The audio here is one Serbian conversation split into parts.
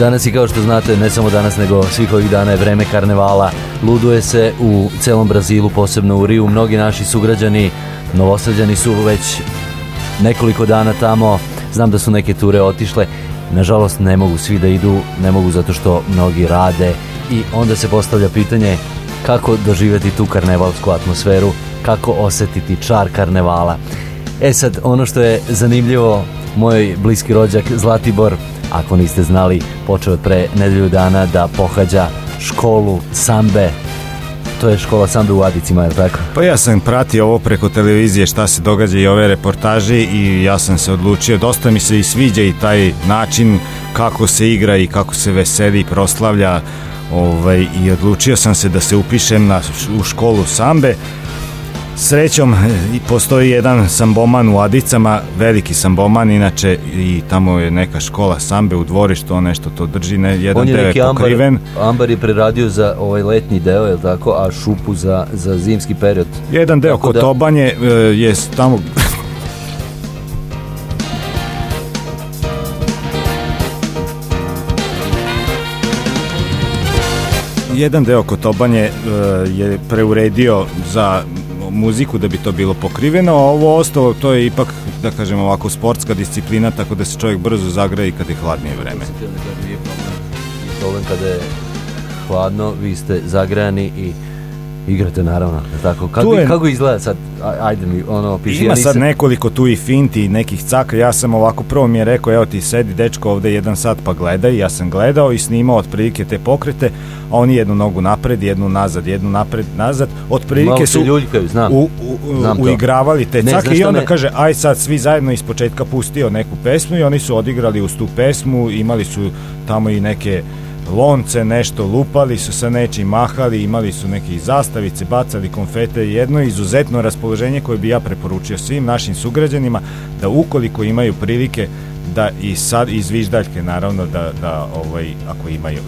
Danas i kao što znate, ne samo danas, nego svih ovih dana je vreme karnevala. Luduje se u celom Brazilu, posebno u Riju. Mnogi naši sugrađani, novosađani su već nekoliko dana tamo. Znam da su neke ture otišle. Nažalost, ne mogu svi da idu, ne mogu zato što mnogi rade. I onda se postavlja pitanje kako doživjeti tu karnevalsku atmosferu, kako osetiti čar karnevala. E sad, ono što je zanimljivo, moj bliski rođak Zlatibor ako niste znali, počeo od pre nedelju dana da pohađa školu sambe. To je škola sambe u Adicima, je tako? Pa ja sam pratio ovo preko televizije šta se događa i ove reportaže i ja sam se odlučio, dosta mi se i sviđa i taj način kako se igra i kako se veseli i proslavlja ovaj, i odlučio sam se da se upišem na, u školu sambe Srećom postoji jedan samboman u Adicama, veliki samboman inače i tamo je neka škola sambe u dvorištu, on nešto to drži, ne, jedan on je neki pokriven. Ambar, ambar je preradio za ovaj letnji deo, je tako, a šupu za, za zimski period. Jedan deo kod da... Tobanje e, je tamo jedan deo Kotobanje e, je preuredio za muziku da bi to bilo pokriveno, a ovo ostalo to je ipak, da kažem ovako, sportska disciplina, tako da se čovjek brzo zagreje kad je hladnije vreme. Problem kada je hladno, vi ste zagrejani i igrate naravno, tako. Kako, je, kako izgleda sad, ajde mi ono piši. Ima ja nisam... sad nekoliko tu i finti, nekih caka, ja sam ovako, prvo mi je rekao, evo ti sedi dečko ovde jedan sat pa gledaj, ja sam gledao i snimao otprilike te pokrete, a oni jednu nogu napred, jednu nazad, jednu napred, nazad, otprilike su ljuljkaju, znam. U, u, znam uigravali te ne, cake i onda me... kaže, aj sad svi zajedno iz početka pustio neku pesmu i oni su odigrali uz tu pesmu, imali su tamo i neke lonce, nešto lupali su sa nečim, mahali, imali su neke zastavice, bacali konfete, jedno izuzetno raspoloženje koje bi ja preporučio svim našim sugrađanima da ukoliko imaju prilike da i sad i zviždaljke naravno da, da ovaj, ako imaju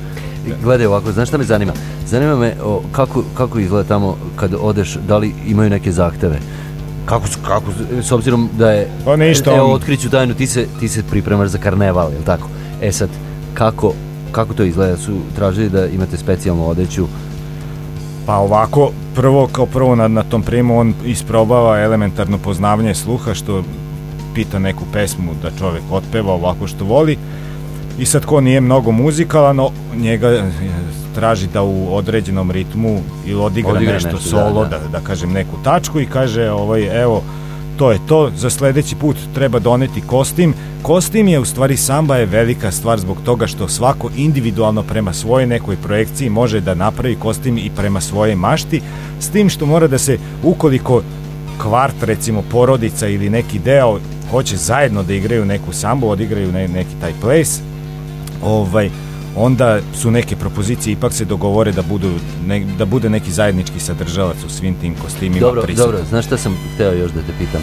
Gledaj ovako, znaš šta me zanima? Zanima me o, kako, kako izgleda tamo kad odeš, da li imaju neke zahteve? Kako, kako, s obzirom da je... Pa ništa. Evo, otkriću tajnu, ti se, ti se pripremaš za karneval, je li tako? E sad, kako, kako to izgleda? Su tražili da imate specijalnu odeću? Pa ovako, prvo kao prvo na, na tom primu on isprobava elementarno poznavanje sluha što pita neku pesmu da čovek otpeva ovako što voli i sad ko nije mnogo muzikalan njega traži da u određenom ritmu ili odigra, odigra nešto, nešto solo, da, da. da, da kažem neku tačku i kaže ovaj, evo to je to, za sledeći put treba doneti kostim. Kostim je u stvari samba je velika stvar zbog toga što svako individualno prema svojoj nekoj projekciji može da napravi kostim i prema svoje mašti, s tim što mora da se ukoliko kvart recimo porodica ili neki deo hoće zajedno da igraju neku sambu, odigraju ne, neki taj place, ovaj, onda su neke propozicije ipak se dogovore da budu ne, da bude neki zajednički sadržavac u svim tim kostimima dobro, prisutno. Dobro, znaš šta sam hteo još da te pitam?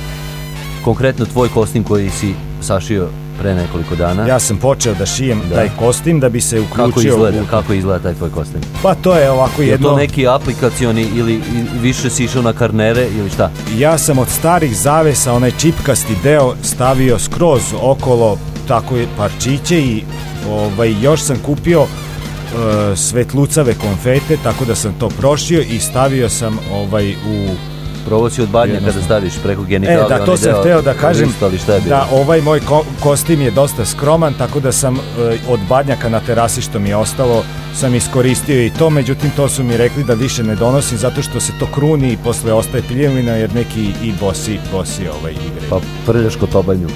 Konkretno tvoj kostim koji si sašio pre nekoliko dana. Ja sam počeo da šijem da. taj kostim da bi se uključio. Kako izgleda, u... kako izgleda taj tvoj kostim? Pa to je ovako jedno... Je to neki aplikacioni ili više si išao na karnere ili šta? Ja sam od starih zavesa onaj čipkasti deo stavio skroz okolo tako je parčiće i ovaj, još sam kupio uh, svetlucave konfete, tako da sam to prošio i stavio sam ovaj u Provo si od badnja kada staviš preko genitalija. E, da, to sam hteo da kažem, da ovaj moj ko kostim je dosta skroman, tako da sam uh, od badnjaka na terasi što mi je ostalo, sam iskoristio i to, međutim to su mi rekli da više ne donosim zato što se to kruni i posle ostaje piljevina jer neki i bosi, bosi ovaj igre. Pa prljaš kod obanju.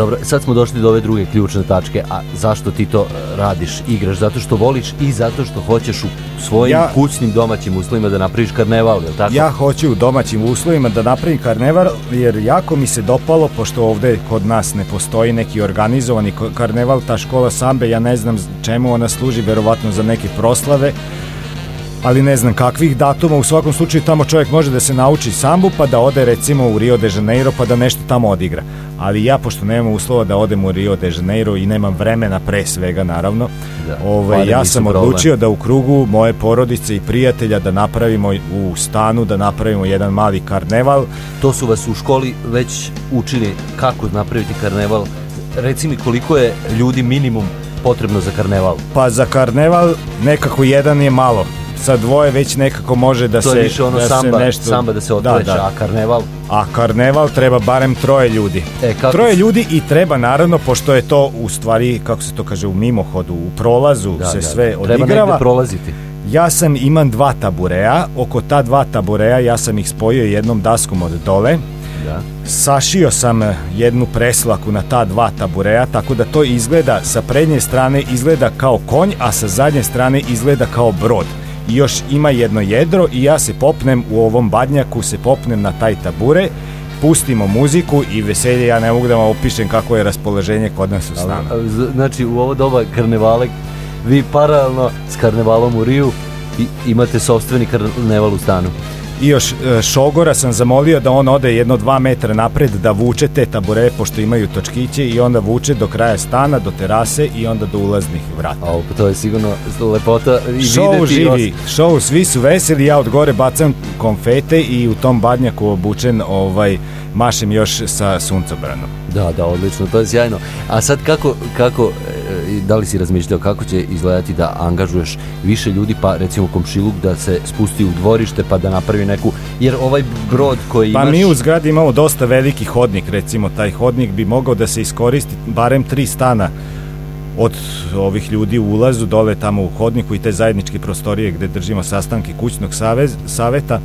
Dobro, sad smo došli do ove druge ključne tačke, a zašto ti to radiš, igraš? Zato što voliš i zato što hoćeš u svojim ja, kućnim domaćim uslovima da napraviš karneval, je tako? Ja hoću u domaćim uslovima da napravim karneval, jer jako mi se dopalo, pošto ovde kod nas ne postoji neki organizovani karneval, ta škola sambe, ja ne znam čemu ona služi, verovatno za neke proslave, ali ne znam kakvih datuma, u svakom slučaju tamo čovjek može da se nauči sambu pa da ode recimo u Rio de Janeiro pa da nešto tamo odigra. Ali ja, pošto nemam uslova da odem u Rio de Janeiro i nemam vremena pre svega naravno, Da, ovaj, pare ja sam problem. odlučio da u krugu moje porodice i prijatelja da napravimo u stanu, da napravimo jedan mali karneval. To su vas u školi već učili kako napraviti karneval. Reci mi koliko je ljudi minimum potrebno za karneval. Pa za karneval nekako jedan je malo. Sa dvoje već nekako može da To se je više ono da samba, se nešto samba da se otleče, a karneval A karneval treba barem troje ljudi. E, kako troje ljudi i treba naravno, pošto je to u stvari, kako se to kaže, u mimohodu, u prolazu se sve Treba odigrava. negde prolaziti. Ja sam imam dva tabureja, oko ta dva tabureja ja sam ih spojio jednom daskom od dole. Da. Sašio sam jednu preslaku na ta dva tabureja, tako da to izgleda, sa prednje strane izgleda kao konj, a sa zadnje strane izgleda kao brod. I još ima jedno jedro i ja se popnem u ovom badnjaku, se popnem na taj tabure, pustimo muziku i veselje, ja ne mogu da vam opišem kako je raspoloženje kod nas u stanu. Znači u ovo doba karnevale vi paralelno s karnevalom u Riju imate sopstveni karneval u stanu. I još e, Šogora sam zamolio da on ode jedno dva metra napred da vuče te tabure pošto imaju točkiće i onda vuče do kraja stana, do terase i onda do ulaznih vrata. Ovo, to je sigurno lepota i Show živi, show, svi su veseli, ja od gore bacam konfete i u tom badnjaku obučen ovaj, mašem još sa suncobranom. Da, da, odlično, to je sjajno. A sad kako, kako e, da li si razmišljao kako će izgledati da angažuješ više ljudi, pa recimo komšiluk da se spusti u dvorište pa da napravi neku, jer ovaj brod koji Pa imaš... mi u zgradi imamo dosta veliki hodnik, recimo taj hodnik bi mogao da se iskoristi barem tri stana od ovih ljudi u ulazu dole tamo u hodniku i te zajedničke prostorije gde držimo sastanke kućnog savez, saveta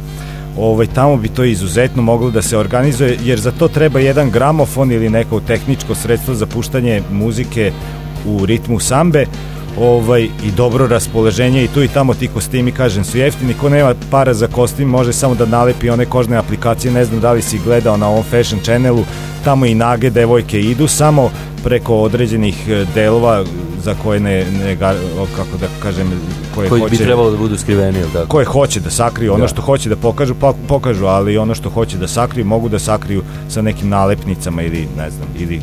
ovaj, tamo bi to izuzetno moglo da se organizuje jer za to treba jedan gramofon ili neko tehničko sredstvo za puštanje muzike u ritmu sambe. Ovaj, i dobro raspoloženje i tu i tamo ti kostimi kažem su jeftini. Ko nema para za kostim može samo da nalepi one kožne aplikacije. Ne znam da li si gledao na ovom fashion channelu tamo i nage devojke idu samo preko određenih e, delova za koje ne, ne kako da kažem koje koji hoće bi trebalo da budu skriveni, ili tako? koje hoće da sakriju, ono Da. što hoće da pokažu, pa pokažu, ali ono što hoće da sakriju, mogu da sakriju sa nekim nalepnicama ili, ne znam, ili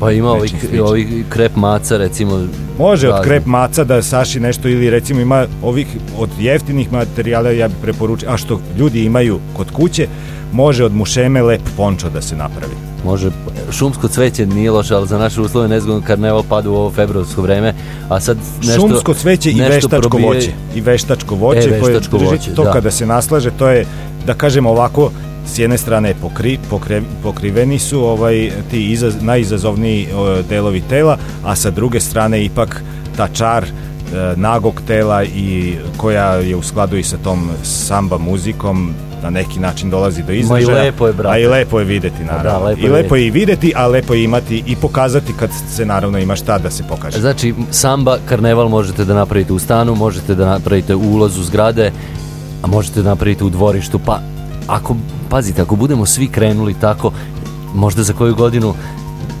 Pa ima ovih, ovih krep maca, recimo... Može od raznih. krep maca da saši nešto ili recimo ima ovih od jeftinih materijala ja bih preporučio, a što ljudi imaju kod kuće, može od mušeme lep pončo da se napravi. Može, šumsko cveće nije loše, ali za naše uslove nezgodno karneval pada u ovo februarsko vreme, a sad nešto... Šumsko cveće i veštačko probije- voće. I veštačko voće E, koje veštačko drži, voće, to da. kada se naslaže, to je da kažemo ovako s jedne strane pokri, pokre, pokriveni su ovaj ti izaz, najizazovniji o, delovi tela, a sa druge strane ipak ta čar nagog tela i koja je u skladu i sa tom samba muzikom na neki način dolazi do izražaja. lepo je, brate. A i lepo je videti, naravno. lepo I lepo je i videti, a lepo je imati i pokazati kad se naravno ima šta da se pokaže. Znači, samba, karneval možete da napravite u stanu, možete da napravite u ulazu zgrade, a možete da napravite u dvorištu, pa ako, pazite, ako budemo svi krenuli tako, možda za koju godinu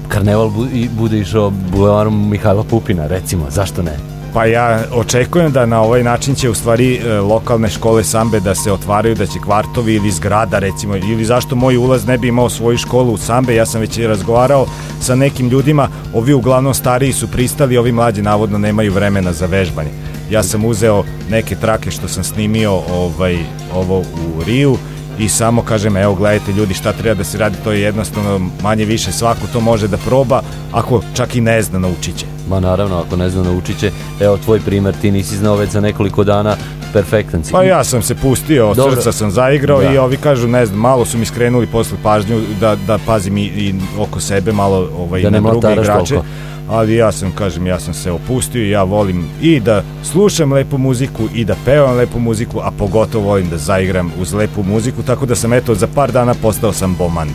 karneval bu, i bude išao bulevarom Mihajla Pupina, recimo, zašto ne? Pa ja očekujem da na ovaj način će u stvari e, lokalne škole sambe da se otvaraju, da će kvartovi ili zgrada recimo, ili zašto moj ulaz ne bi imao svoju školu u sambe, ja sam već razgovarao sa nekim ljudima, ovi uglavnom stariji su pristali, ovi mlađi navodno nemaju vremena za vežbanje. Ja sam uzeo neke trake što sam snimio ovaj, ovo u Riju i samo kažem, evo gledajte ljudi šta treba da se radi, to je jednostavno manje više svako to može da proba, ako čak i ne zna naučit će. Ma naravno, ako ne zna naučit će, evo tvoj primer, ti nisi znao već za nekoliko dana, perfektan si. Pa ja sam se pustio, od Dobro. srca sam zaigrao Da. i ovi kažu, ne znam, malo su mi skrenuli posle pažnju da, da pazim i, i oko sebe malo ovaj, Da ne na druge igrače. toliko. Ali ja sam, kažem, ja sam se opustio i ja volim i da slušam lepu muziku i da pevam lepu muziku, a pogotovo volim da zaigram uz lepu muziku, tako da sam eto za par dana postao sam boman.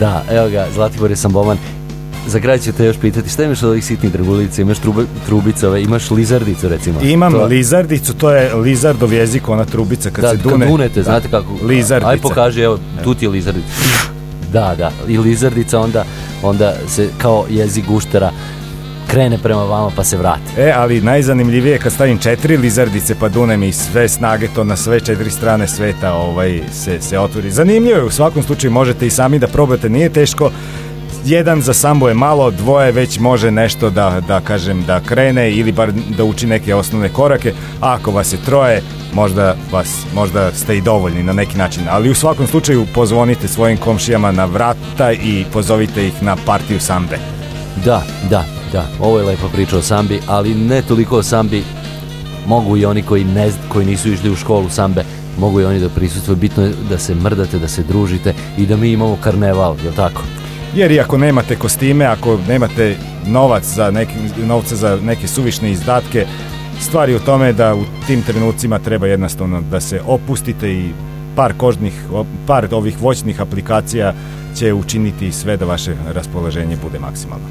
Da, evo ga, Zlatibor je samboman. Za kraj ću te još pitati, šta imaš od ovih sitnih dragulica? Imaš trube, trubicove, imaš lizardicu recimo? Imam To- lizardicu, to je lizardov jezik, ona trubica kad da, se dune. kad dunete, Da. znate kako? Lizardica. Aj pokaži, evo, tu ti je lizardica. Da, da, i lizardica onda, onda se kao jezik guštera krene prema vama pa se vrati. E, ali najzanimljivije je kad stavim četiri lizardice pa dunem i sve snage to na sve četiri strane sveta ovaj, se, se otvori. Zanimljivo je, u svakom slučaju možete i sami da probate, nije teško jedan za sambo je malo, dvoje već može nešto da, da kažem da krene ili bar da uči neke osnovne korake, a ako vas je troje, možda, vas, možda ste i dovoljni na neki način, ali u svakom slučaju pozvonite svojim komšijama na vrata i pozovite ih na partiju sambe. Da, da, da, ovo je lepa priča o sambi, ali ne toliko o sambi, mogu i oni koji, ne, koji nisu išli u školu sambe, mogu i oni da prisutvuju, bitno je da se mrdate, da se družite i da mi imamo karneval, je tako? Jer ako nemate kostime, ako nemate novac za neki, novce za neke suvišne izdatke, stvari u tome da u tim trenucima treba jednostavno da se opustite i par kožnih, par ovih voćnih aplikacija će učiniti sve da vaše raspoloženje bude maksimalno.